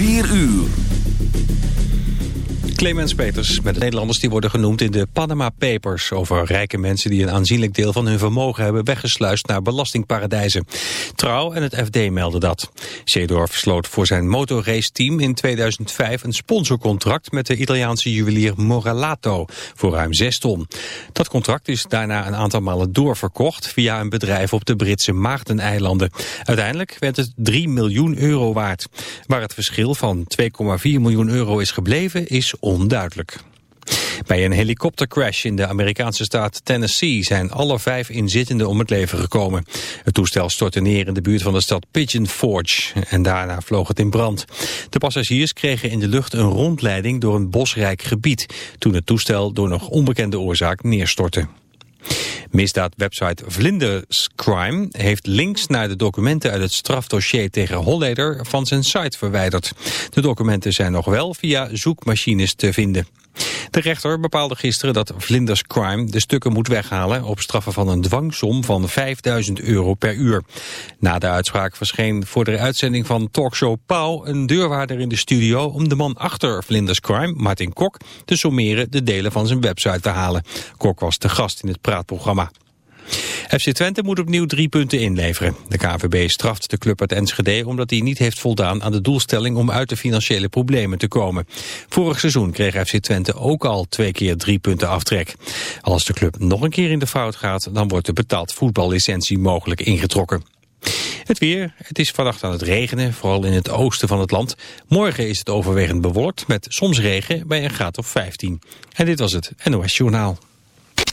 4 uur. Clemens Peters met de Nederlanders die worden genoemd in de Panama Papers... over rijke mensen die een aanzienlijk deel van hun vermogen hebben weggesluist naar belastingparadijzen. Trouw en het FD melden dat. Seedorf sloot voor zijn motorrace-team in 2005 een sponsorcontract... met de Italiaanse juwelier Moralato voor ruim 6 ton. Dat contract is daarna een aantal malen doorverkocht... via een bedrijf op de Britse Maagdeneilanden. Uiteindelijk werd het 3 miljoen euro waard. Waar het verschil van 2,4 miljoen euro is gebleven is onduidelijk. Bij een helikoptercrash in de Amerikaanse staat Tennessee zijn alle vijf inzittenden om het leven gekomen. Het toestel stortte neer in de buurt van de stad Pigeon Forge en daarna vloog het in brand. De passagiers kregen in de lucht een rondleiding door een bosrijk gebied toen het toestel door nog onbekende oorzaak neerstortte. Misdaadwebsite Vlinders Crime heeft links naar de documenten uit het strafdossier tegen Holleder van zijn site verwijderd. De documenten zijn nog wel via zoekmachines te vinden. De rechter bepaalde gisteren dat Vlinders Crime de stukken moet weghalen op straffen van een dwangsom van 5000 euro per uur. Na de uitspraak verscheen voor de uitzending van talkshow Pauw een deurwaarder in de studio om de man achter Vlinders Crime, Martin Kok, te sommeren de delen van zijn website te halen. Kok was de gast in het praatprogramma. FC Twente moet opnieuw drie punten inleveren. De KVB straft de club uit Enschede omdat hij niet heeft voldaan aan de doelstelling om uit de financiële problemen te komen. Vorig seizoen kreeg FC Twente ook al twee keer drie punten aftrek. Als de club nog een keer in de fout gaat, dan wordt de betaald voetballicentie mogelijk ingetrokken. Het weer, het is vannacht aan het regenen, vooral in het oosten van het land. Morgen is het overwegend bewolkt met soms regen bij een graad of 15. En dit was het NOS Journaal.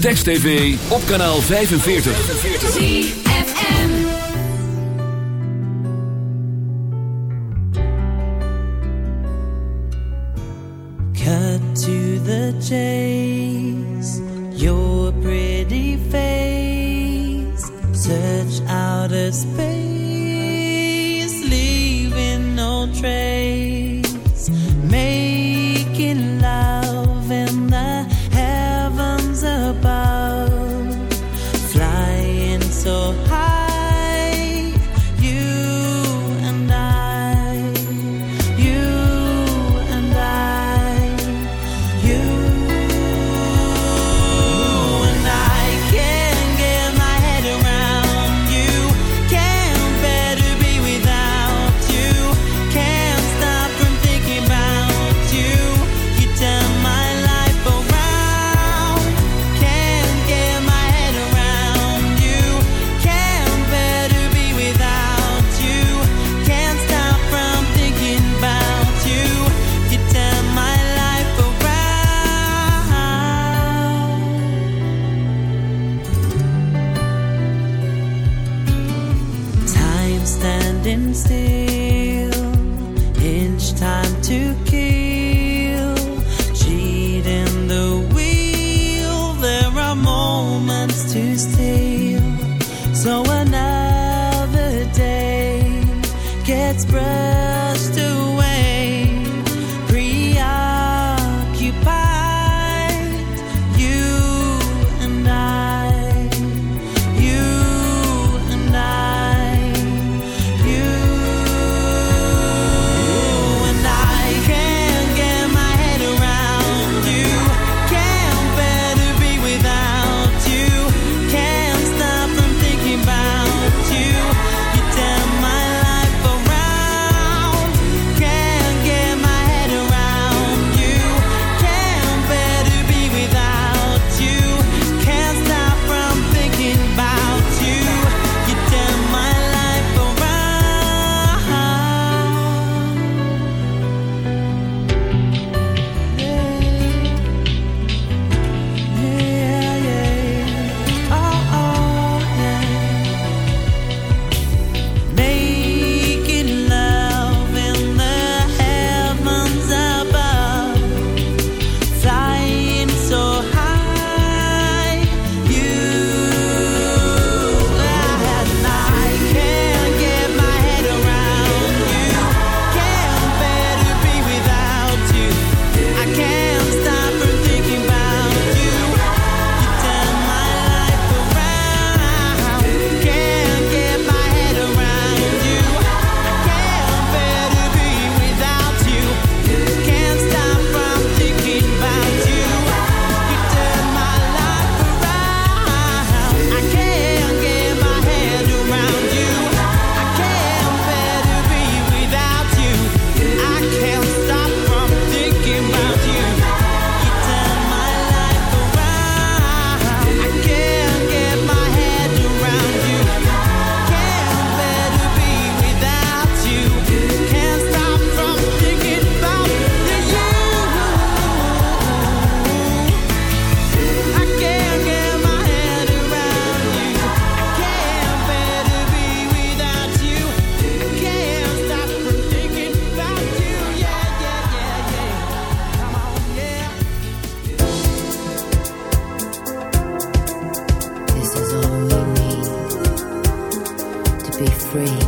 Text TV op kanaal 45. ZFM. Cut to the chase. Your pretty face. Outer space. Leaving no trace. Free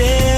Everybody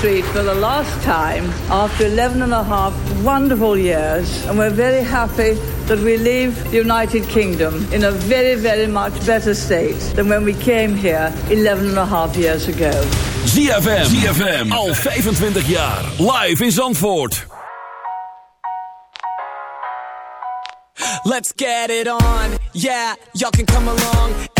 Street for the last time after 11 and a half wonderful years, and we're very happy that we leave the United Kingdom in a very, very much better state than when we came here 11 and a half years ago. ZFM. ZFM. Al 25 jaar. Live in Zandvoort. Let's get it on. Yeah, y'all can come along.